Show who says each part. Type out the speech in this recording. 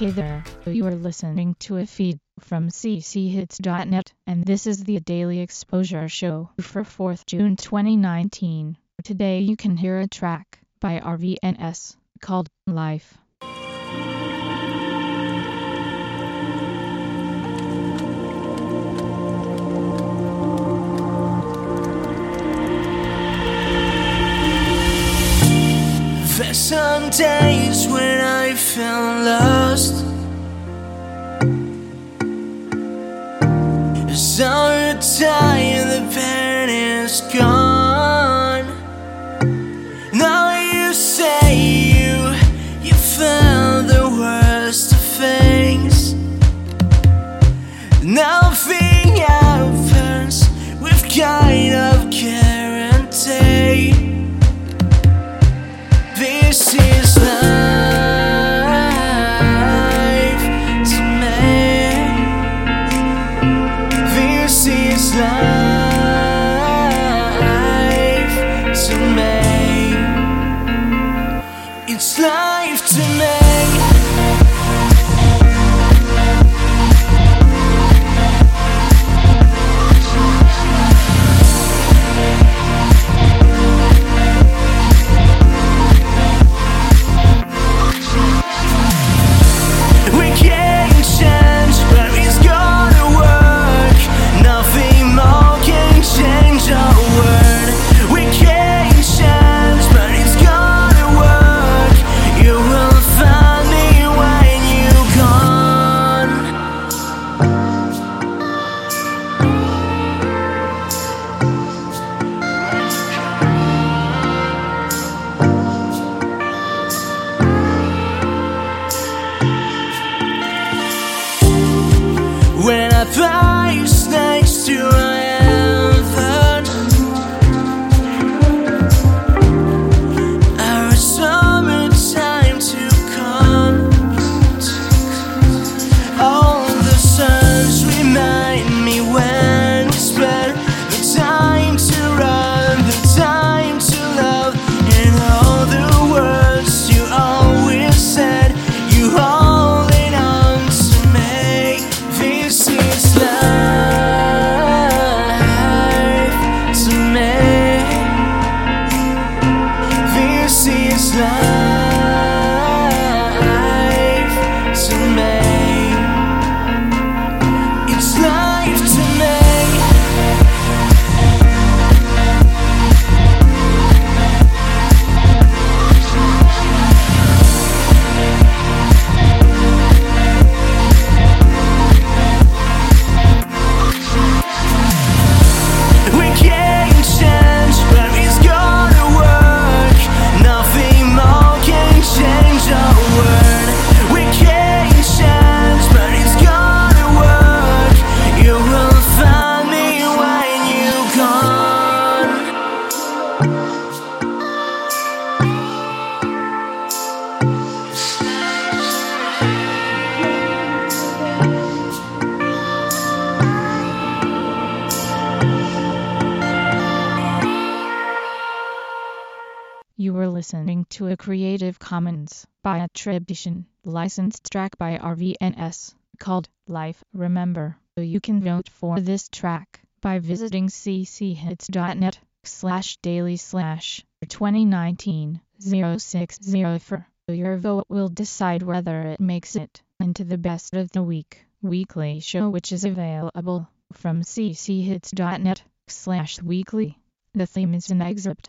Speaker 1: Hey there, you are listening to a feed from cchits.net, and this is the Daily Exposure Show for 4th June 2019. Today you can hear a track by RVNS called Life.
Speaker 2: Kind of guarantee. This is life to me. This is life to me.
Speaker 1: Và listening to a Creative Commons by attribution, licensed track by RVNS, called Life. Remember, you can vote for this track by visiting cchits.net slash daily slash 2019 060 Your vote will decide whether it makes it into the best of the week weekly show which is available from cchits.net slash weekly. The theme is an excerpt